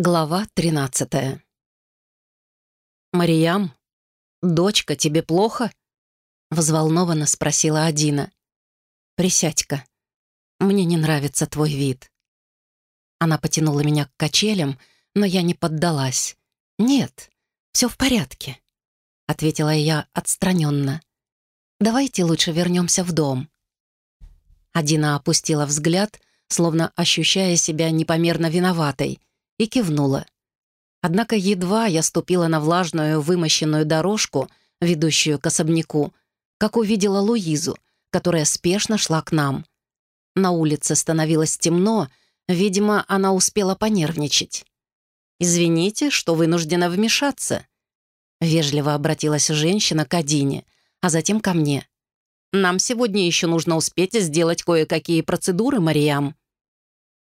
Глава 13 «Мариям, дочка, тебе плохо?» — взволнованно спросила Адина. «Присядь-ка. Мне не нравится твой вид». Она потянула меня к качелям, но я не поддалась. «Нет, все в порядке», — ответила я отстраненно. «Давайте лучше вернемся в дом». Адина опустила взгляд, словно ощущая себя непомерно виноватой, и кивнула. Однако едва я ступила на влажную вымощенную дорожку, ведущую к особняку, как увидела Луизу, которая спешно шла к нам. На улице становилось темно, видимо, она успела понервничать. «Извините, что вынуждена вмешаться», — вежливо обратилась женщина к Адине, а затем ко мне. «Нам сегодня еще нужно успеть сделать кое-какие процедуры, Мариам».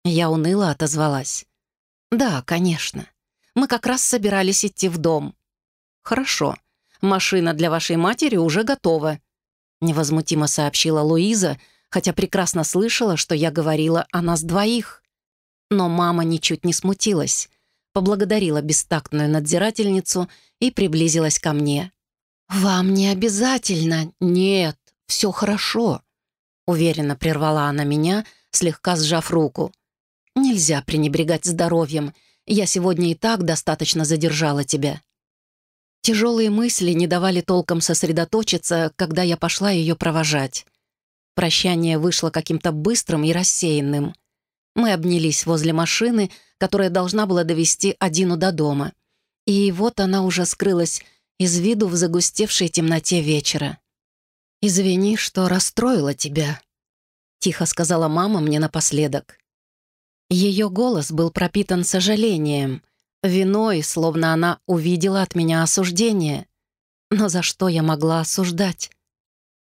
Я уныло отозвалась. «Да, конечно. Мы как раз собирались идти в дом». «Хорошо. Машина для вашей матери уже готова», — невозмутимо сообщила Луиза, хотя прекрасно слышала, что я говорила о нас двоих. Но мама ничуть не смутилась, поблагодарила бестактную надзирательницу и приблизилась ко мне. «Вам не обязательно. Нет, все хорошо», — уверенно прервала она меня, слегка сжав руку. Нельзя пренебрегать здоровьем. Я сегодня и так достаточно задержала тебя». Тяжелые мысли не давали толком сосредоточиться, когда я пошла ее провожать. Прощание вышло каким-то быстрым и рассеянным. Мы обнялись возле машины, которая должна была довести Адину до дома. И вот она уже скрылась из виду в загустевшей темноте вечера. «Извини, что расстроила тебя», — тихо сказала мама мне напоследок. Ее голос был пропитан сожалением, виной, словно она увидела от меня осуждение. Но за что я могла осуждать?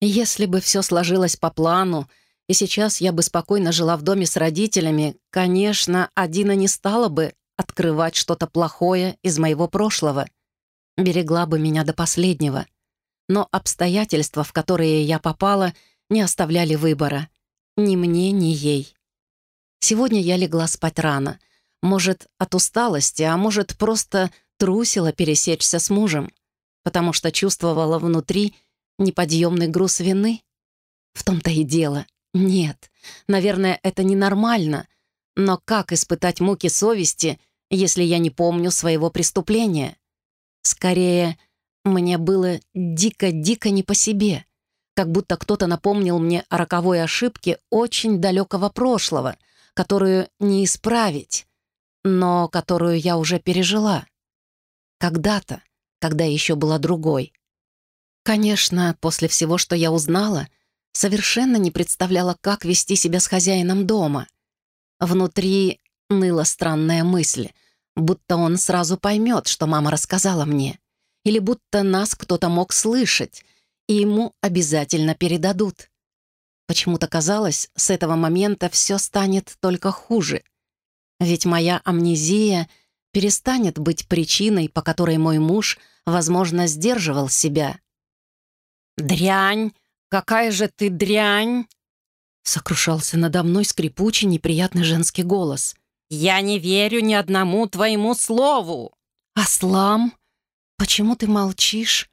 Если бы все сложилось по плану, и сейчас я бы спокойно жила в доме с родителями, конечно, Адина не стала бы открывать что-то плохое из моего прошлого. Берегла бы меня до последнего. Но обстоятельства, в которые я попала, не оставляли выбора. Ни мне, ни ей. Сегодня я легла спать рано. Может, от усталости, а может, просто трусила пересечься с мужем, потому что чувствовала внутри неподъемный груз вины. В том-то и дело. Нет, наверное, это ненормально. Но как испытать муки совести, если я не помню своего преступления? Скорее, мне было дико-дико не по себе. Как будто кто-то напомнил мне о роковой ошибке очень далекого прошлого — которую не исправить, но которую я уже пережила. Когда-то, когда еще была другой. Конечно, после всего, что я узнала, совершенно не представляла, как вести себя с хозяином дома. Внутри ныла странная мысль, будто он сразу поймет, что мама рассказала мне, или будто нас кто-то мог слышать, и ему обязательно передадут. Почему-то казалось, с этого момента все станет только хуже. Ведь моя амнезия перестанет быть причиной, по которой мой муж, возможно, сдерживал себя. «Дрянь! Какая же ты дрянь!» Сокрушался надо мной скрипучий, неприятный женский голос. «Я не верю ни одному твоему слову!» «Аслам, почему ты молчишь?»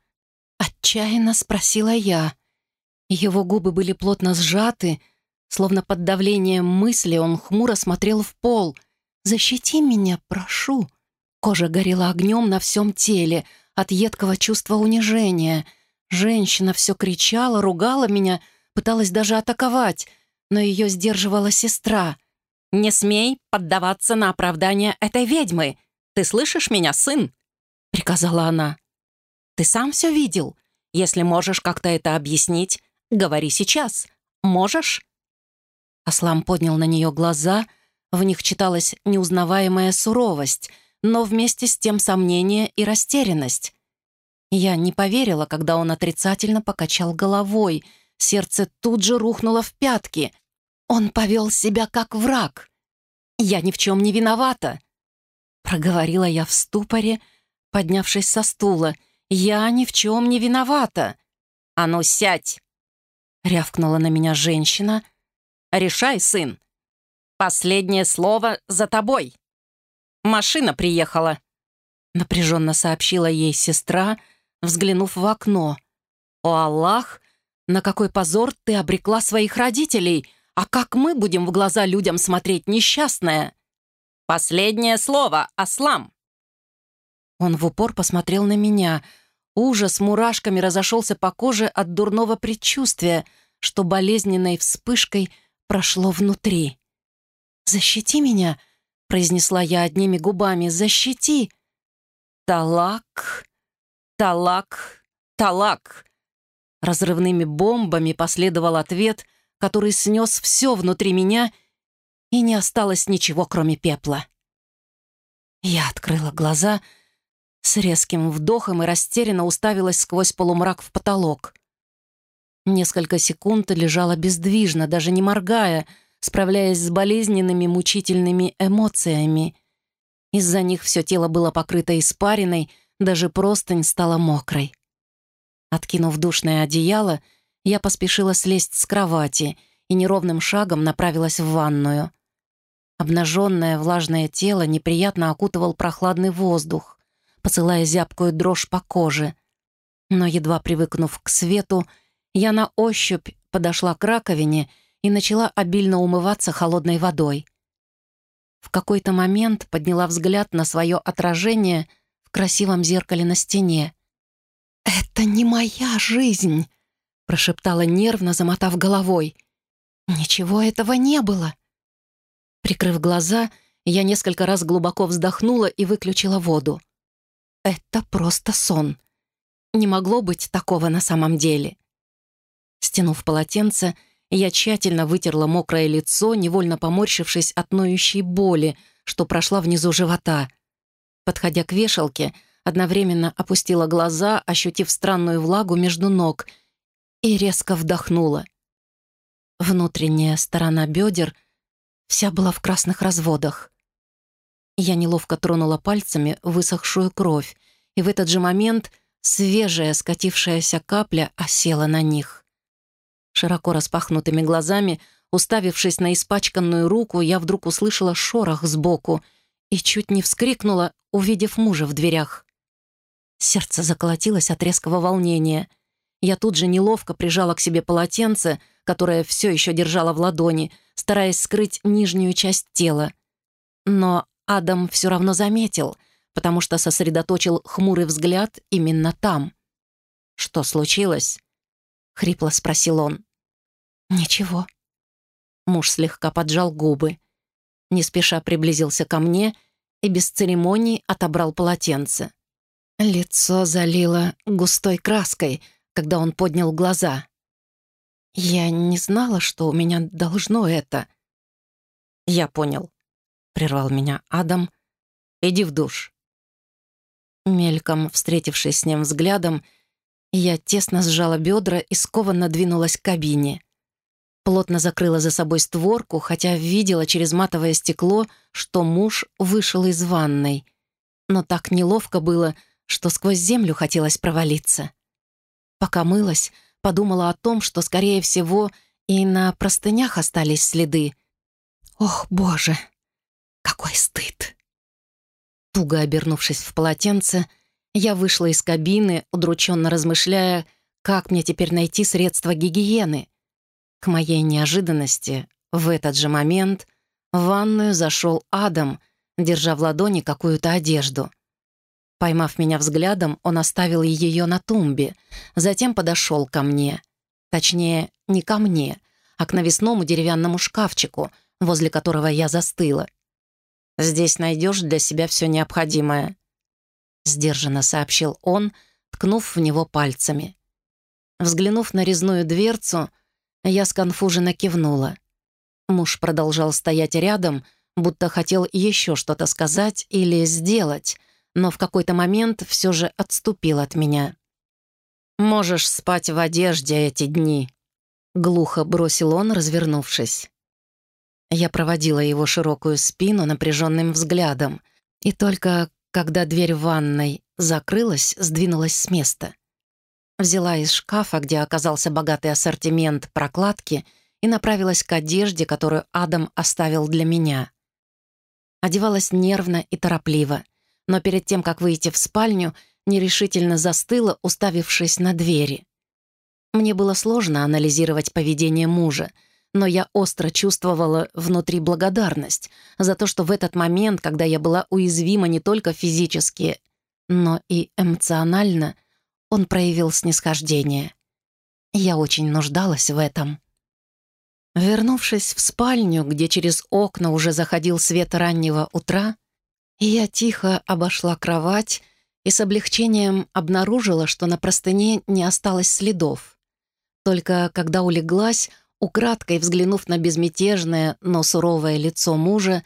Отчаянно спросила я. Его губы были плотно сжаты, словно под давлением мысли он хмуро смотрел в пол. «Защити меня, прошу!» Кожа горела огнем на всем теле от едкого чувства унижения. Женщина все кричала, ругала меня, пыталась даже атаковать, но ее сдерживала сестра. «Не смей поддаваться на оправдание этой ведьмы! Ты слышишь меня, сын?» — приказала она. «Ты сам все видел. Если можешь как-то это объяснить, Говори сейчас. Можешь?» Аслам поднял на нее глаза, в них читалась неузнаваемая суровость, но вместе с тем сомнение и растерянность. Я не поверила, когда он отрицательно покачал головой. Сердце тут же рухнуло в пятки. Он повел себя как враг. «Я ни в чем не виновата», — проговорила я в ступоре, поднявшись со стула. «Я ни в чем не виновата». «А ну, сядь!» Рявкнула на меня женщина. «Решай, сын. Последнее слово за тобой». машина приехала», — напряженно сообщила ей сестра, взглянув в окно. «О, Аллах, на какой позор ты обрекла своих родителей! А как мы будем в глаза людям смотреть, несчастная?» «Последнее слово, Аслам!» Он в упор посмотрел на меня. Ужас мурашками разошелся по коже от дурного предчувствия, что болезненной вспышкой прошло внутри. «Защити меня!» — произнесла я одними губами. «Защити!» «Талак! Талак! Талак!» Разрывными бомбами последовал ответ, который снес все внутри меня, и не осталось ничего, кроме пепла. Я открыла глаза с резким вдохом и растерянно уставилась сквозь полумрак в потолок. Несколько секунд лежала бездвижно, даже не моргая, справляясь с болезненными мучительными эмоциями. Из-за них все тело было покрыто испариной, даже простынь стала мокрой. Откинув душное одеяло, я поспешила слезть с кровати и неровным шагом направилась в ванную. Обнаженное влажное тело неприятно окутывал прохладный воздух, посылая зябкую дрожь по коже. Но, едва привыкнув к свету, я на ощупь подошла к раковине и начала обильно умываться холодной водой. В какой-то момент подняла взгляд на свое отражение в красивом зеркале на стене. «Это не моя жизнь!» — прошептала нервно, замотав головой. «Ничего этого не было!» Прикрыв глаза, я несколько раз глубоко вздохнула и выключила воду. «Это просто сон. Не могло быть такого на самом деле». Стянув полотенце, я тщательно вытерла мокрое лицо, невольно поморщившись от ноющей боли, что прошла внизу живота. Подходя к вешалке, одновременно опустила глаза, ощутив странную влагу между ног, и резко вдохнула. Внутренняя сторона бедер вся была в красных разводах. Я неловко тронула пальцами высохшую кровь, и в этот же момент свежая скатившаяся капля осела на них. Широко распахнутыми глазами, уставившись на испачканную руку, я вдруг услышала шорох сбоку и чуть не вскрикнула, увидев мужа в дверях. Сердце заколотилось от резкого волнения. Я тут же неловко прижала к себе полотенце, которое все еще держала в ладони, стараясь скрыть нижнюю часть тела. Но Адам все равно заметил, потому что сосредоточил хмурый взгляд именно там. «Что случилось?» — хрипло спросил он. «Ничего». Муж слегка поджал губы. Не спеша приблизился ко мне и без церемоний отобрал полотенце. Лицо залило густой краской, когда он поднял глаза. «Я не знала, что у меня должно это». «Я понял», — прервал меня Адам. «Иди в душ». Мельком встретившись с ним взглядом, я тесно сжала бедра и скованно двинулась к кабине. Плотно закрыла за собой створку, хотя видела через матовое стекло, что муж вышел из ванной. Но так неловко было, что сквозь землю хотелось провалиться. Пока мылась, подумала о том, что, скорее всего, и на простынях остались следы. Ох, боже, какой стыд! Туго обернувшись в полотенце, я вышла из кабины, удрученно размышляя, как мне теперь найти средства гигиены. К моей неожиданности, в этот же момент в ванную зашел Адам, держа в ладони какую-то одежду — Поймав меня взглядом, он оставил ее на тумбе, затем подошел ко мне. Точнее, не ко мне, а к навесному деревянному шкафчику, возле которого я застыла. «Здесь найдешь для себя все необходимое», — сдержанно сообщил он, ткнув в него пальцами. Взглянув на резную дверцу, я сконфуженно кивнула. Муж продолжал стоять рядом, будто хотел еще что-то сказать или сделать — но в какой-то момент все же отступил от меня. «Можешь спать в одежде эти дни», — глухо бросил он, развернувшись. Я проводила его широкую спину напряженным взглядом, и только когда дверь в ванной закрылась, сдвинулась с места. Взяла из шкафа, где оказался богатый ассортимент прокладки, и направилась к одежде, которую Адам оставил для меня. Одевалась нервно и торопливо, но перед тем, как выйти в спальню, нерешительно застыла, уставившись на двери. Мне было сложно анализировать поведение мужа, но я остро чувствовала внутри благодарность за то, что в этот момент, когда я была уязвима не только физически, но и эмоционально, он проявил снисхождение. Я очень нуждалась в этом. Вернувшись в спальню, где через окна уже заходил свет раннего утра, я тихо обошла кровать и с облегчением обнаружила, что на простыне не осталось следов. Только когда улеглась, украдкой взглянув на безмятежное, но суровое лицо мужа,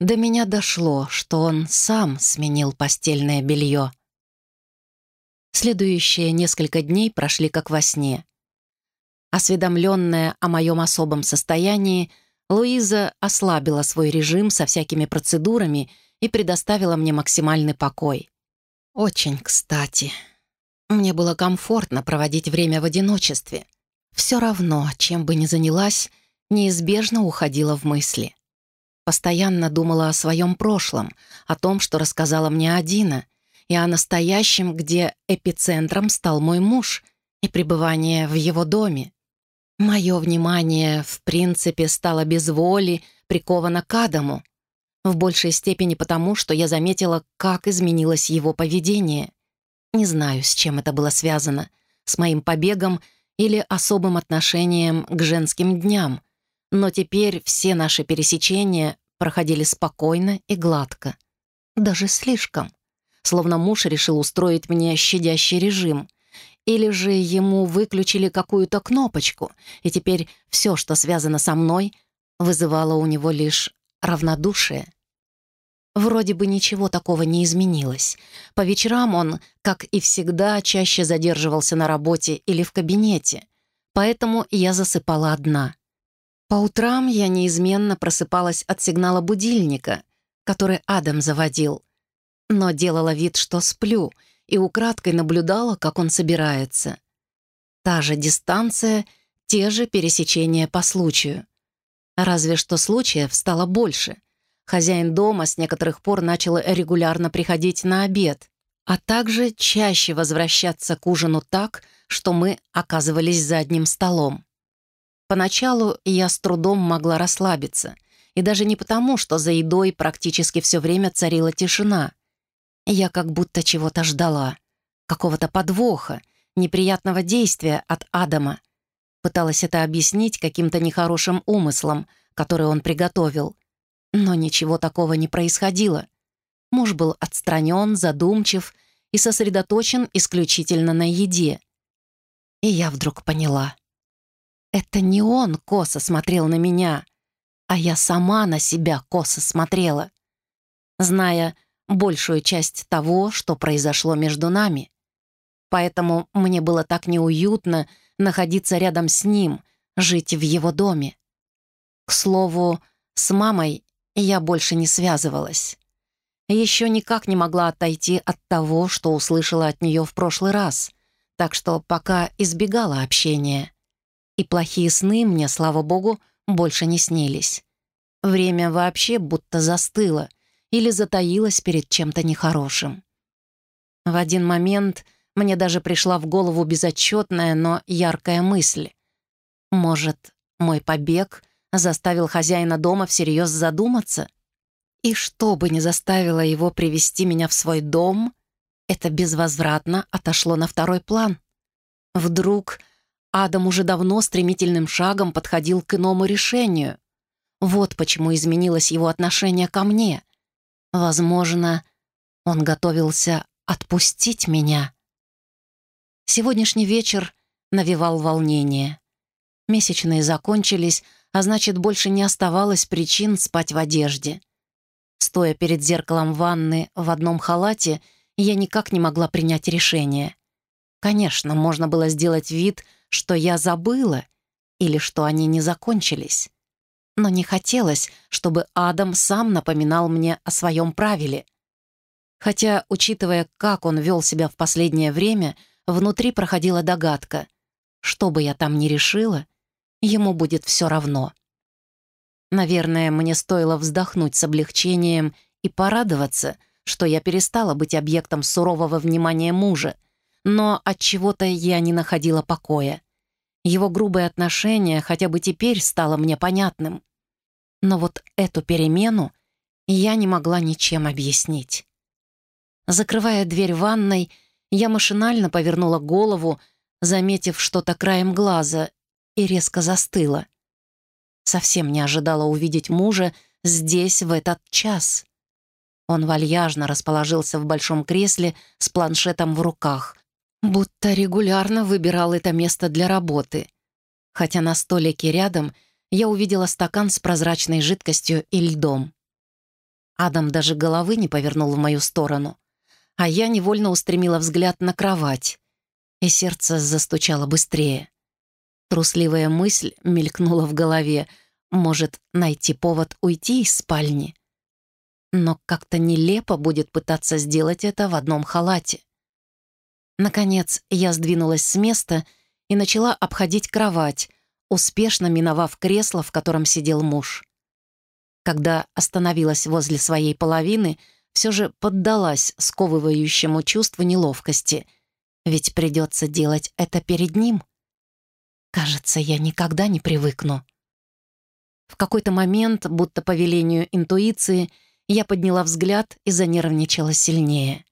до меня дошло, что он сам сменил постельное белье. Следующие несколько дней прошли как во сне. Осведомленная о моем особом состоянии, Луиза ослабила свой режим со всякими процедурами и предоставила мне максимальный покой. Очень кстати. Мне было комфортно проводить время в одиночестве. Все равно, чем бы ни занялась, неизбежно уходила в мысли. Постоянно думала о своем прошлом, о том, что рассказала мне Адина, и о настоящем, где эпицентром стал мой муж и пребывание в его доме. Мое внимание, в принципе, стало без воли, приковано к Адаму. В большей степени потому, что я заметила, как изменилось его поведение. Не знаю, с чем это было связано, с моим побегом или особым отношением к женским дням, но теперь все наши пересечения проходили спокойно и гладко. Даже слишком. Словно муж решил устроить мне щадящий режим — или же ему выключили какую-то кнопочку, и теперь все, что связано со мной, вызывало у него лишь равнодушие. Вроде бы ничего такого не изменилось. По вечерам он, как и всегда, чаще задерживался на работе или в кабинете, поэтому я засыпала одна. По утрам я неизменно просыпалась от сигнала будильника, который Адам заводил, но делала вид, что сплю — и украдкой наблюдала, как он собирается. Та же дистанция, те же пересечения по случаю. Разве что случаев стало больше. Хозяин дома с некоторых пор начал регулярно приходить на обед, а также чаще возвращаться к ужину так, что мы оказывались за одним столом. Поначалу я с трудом могла расслабиться, и даже не потому, что за едой практически все время царила тишина — я как будто чего-то ждала, какого-то подвоха, неприятного действия от Адама. Пыталась это объяснить каким-то нехорошим умыслом, который он приготовил. Но ничего такого не происходило. Муж был отстранен, задумчив и сосредоточен исключительно на еде. И я вдруг поняла. Это не он косо смотрел на меня, а я сама на себя косо смотрела. Зная, большую часть того, что произошло между нами. Поэтому мне было так неуютно находиться рядом с ним, жить в его доме. К слову, с мамой я больше не связывалась. Еще никак не могла отойти от того, что услышала от нее в прошлый раз, так что пока избегала общения. И плохие сны мне, слава богу, больше не снились. Время вообще будто застыло — или затаилась перед чем-то нехорошим. В один момент мне даже пришла в голову безотчетная, но яркая мысль. Может, мой побег заставил хозяина дома всерьез задуматься? И что бы ни заставило его привести меня в свой дом, это безвозвратно отошло на второй план. Вдруг Адам уже давно стремительным шагом подходил к иному решению. Вот почему изменилось его отношение ко мне. Возможно, он готовился отпустить меня. Сегодняшний вечер навевал волнение. Месячные закончились, а значит, больше не оставалось причин спать в одежде. Стоя перед зеркалом ванны в одном халате, я никак не могла принять решение. Конечно, можно было сделать вид, что я забыла или что они не закончились но не хотелось, чтобы Адам сам напоминал мне о своем правиле. Хотя, учитывая, как он вел себя в последнее время, внутри проходила догадка. Что бы я там ни решила, ему будет все равно. Наверное, мне стоило вздохнуть с облегчением и порадоваться, что я перестала быть объектом сурового внимания мужа, но от чего-то я не находила покоя. Его грубое отношение хотя бы теперь стало мне понятным. Но вот эту перемену я не могла ничем объяснить. Закрывая дверь ванной, я машинально повернула голову, заметив что-то краем глаза, и резко застыла. Совсем не ожидала увидеть мужа здесь в этот час. Он вальяжно расположился в большом кресле с планшетом в руках, будто регулярно выбирал это место для работы. Хотя на столике рядом я увидела стакан с прозрачной жидкостью и льдом. Адам даже головы не повернул в мою сторону, а я невольно устремила взгляд на кровать, и сердце застучало быстрее. Трусливая мысль мелькнула в голове, может найти повод уйти из спальни. Но как-то нелепо будет пытаться сделать это в одном халате. Наконец, я сдвинулась с места и начала обходить кровать, успешно миновав кресло, в котором сидел муж. Когда остановилась возле своей половины, все же поддалась сковывающему чувству неловкости, ведь придется делать это перед ним. Кажется, я никогда не привыкну. В какой-то момент, будто по велению интуиции, я подняла взгляд и занервничала сильнее.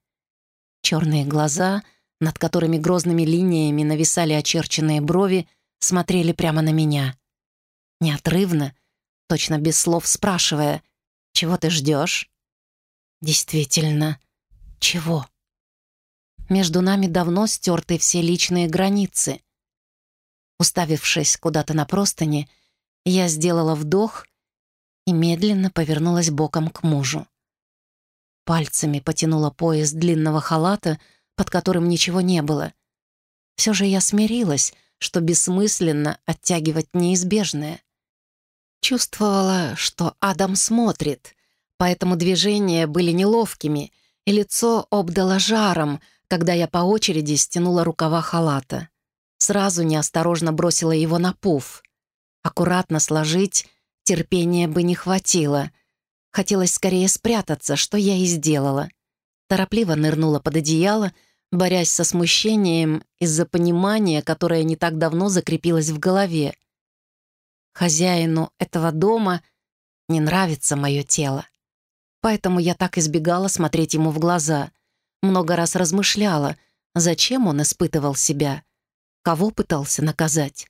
Черные глаза — над которыми грозными линиями нависали очерченные брови, смотрели прямо на меня. Неотрывно, точно без слов спрашивая, «Чего ты ждешь?» «Действительно, чего?» Между нами давно стерты все личные границы. Уставившись куда-то на простыни, я сделала вдох и медленно повернулась боком к мужу. Пальцами потянула пояс длинного халата — под которым ничего не было. Все же я смирилась, что бессмысленно оттягивать неизбежное. Чувствовала, что Адам смотрит, поэтому движения были неловкими, и лицо обдало жаром, когда я по очереди стянула рукава халата. Сразу неосторожно бросила его на пуф. Аккуратно сложить терпения бы не хватило. Хотелось скорее спрятаться, что я и сделала. Торопливо нырнула под одеяло — борясь со смущением из-за понимания, которое не так давно закрепилось в голове. Хозяину этого дома не нравится мое тело. Поэтому я так избегала смотреть ему в глаза. Много раз размышляла, зачем он испытывал себя, кого пытался наказать.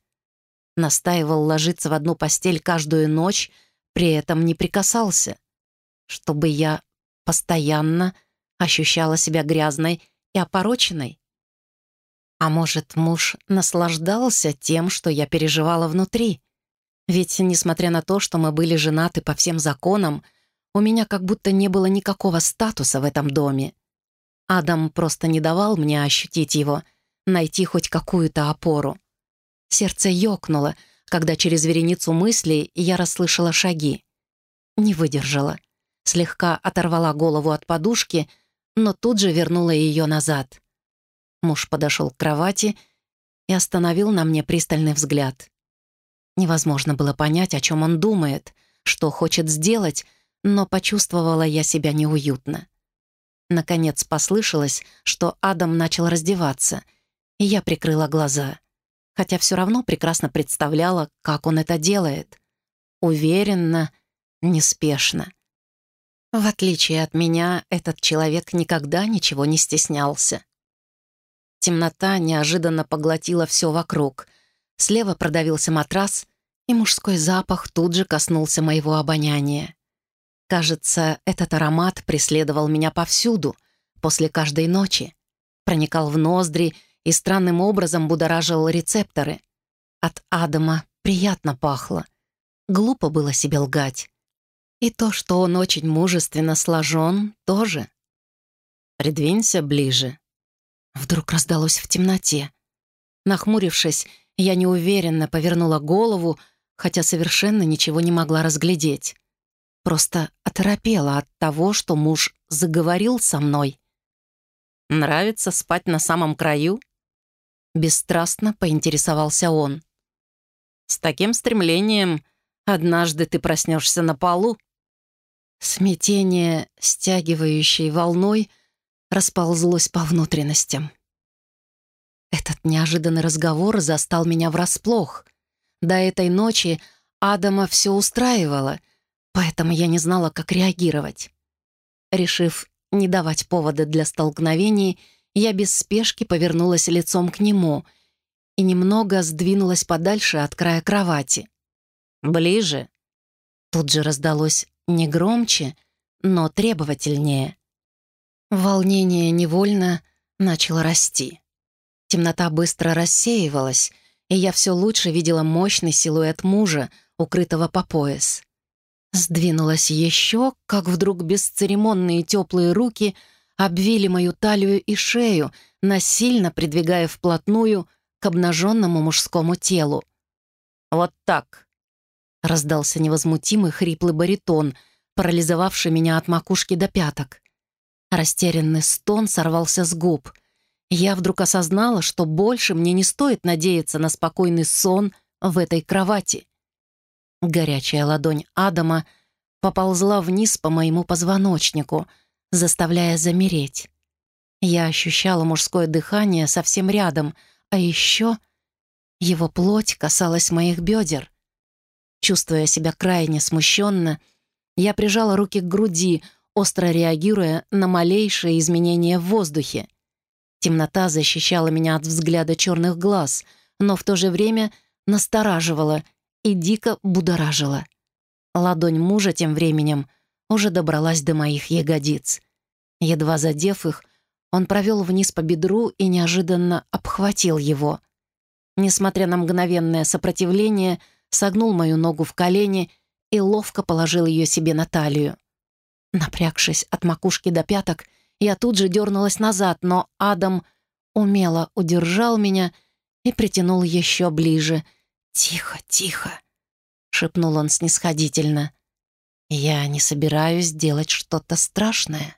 Настаивал ложиться в одну постель каждую ночь, при этом не прикасался. Чтобы я постоянно ощущала себя грязной и опороченной? А может, муж наслаждался тем, что я переживала внутри? Ведь, несмотря на то, что мы были женаты по всем законам, у меня как будто не было никакого статуса в этом доме. Адам просто не давал мне ощутить его, найти хоть какую-то опору. Сердце ёкнуло, когда через вереницу мыслей я расслышала шаги. Не выдержала. Слегка оторвала голову от подушки — но тут же вернула ее назад. Муж подошел к кровати и остановил на мне пристальный взгляд. Невозможно было понять, о чем он думает, что хочет сделать, но почувствовала я себя неуютно. Наконец послышалось, что Адам начал раздеваться, и я прикрыла глаза, хотя все равно прекрасно представляла, как он это делает. Уверенно, неспешно. В отличие от меня, этот человек никогда ничего не стеснялся. Темнота неожиданно поглотила все вокруг. Слева продавился матрас, и мужской запах тут же коснулся моего обоняния. Кажется, этот аромат преследовал меня повсюду, после каждой ночи. Проникал в ноздри и странным образом будоражил рецепторы. От Адама приятно пахло. Глупо было себе лгать. И то, что он очень мужественно сложен, тоже. «Придвинься ближе». Вдруг раздалось в темноте. Нахмурившись, я неуверенно повернула голову, хотя совершенно ничего не могла разглядеть. Просто оторопела от того, что муж заговорил со мной. «Нравится спать на самом краю?» Бесстрастно поинтересовался он. «С таким стремлением Однажды ты проснешься на полу. Смятение, стягивающей волной, расползлось по внутренностям. Этот неожиданный разговор застал меня врасплох. До этой ночи Адама все устраивало, поэтому я не знала, как реагировать. Решив не давать повода для столкновений, я без спешки повернулась лицом к нему и немного сдвинулась подальше от края кровати. «Ближе!» Тут же раздалось не громче, но требовательнее. Волнение невольно начало расти. Темнота быстро рассеивалась, и я все лучше видела мощный силуэт мужа, укрытого по пояс. Сдвинулась еще, как вдруг бесцеремонные теплые руки обвили мою талию и шею, насильно придвигая вплотную к обнаженному мужскому телу. «Вот так», Раздался невозмутимый хриплый баритон, парализовавший меня от макушки до пяток. Растерянный стон сорвался с губ. Я вдруг осознала, что больше мне не стоит надеяться на спокойный сон в этой кровати. Горячая ладонь Адама поползла вниз по моему позвоночнику, заставляя замереть. Я ощущала мужское дыхание совсем рядом, а еще его плоть касалась моих бедер — Чувствуя себя крайне смущенно, я прижала руки к груди, остро реагируя на малейшие изменения в воздухе. Темнота защищала меня от взгляда черных глаз, но в то же время настораживала и дико будоражила. Ладонь мужа тем временем уже добралась до моих ягодиц. Едва задев их, он провел вниз по бедру и неожиданно обхватил его. Несмотря на мгновенное сопротивление, согнул мою ногу в колени и ловко положил ее себе на талию. Напрягшись от макушки до пяток, я тут же дернулась назад, но Адам умело удержал меня и притянул еще ближе. «Тихо, тихо», — шепнул он снисходительно. «Я не собираюсь делать что-то страшное».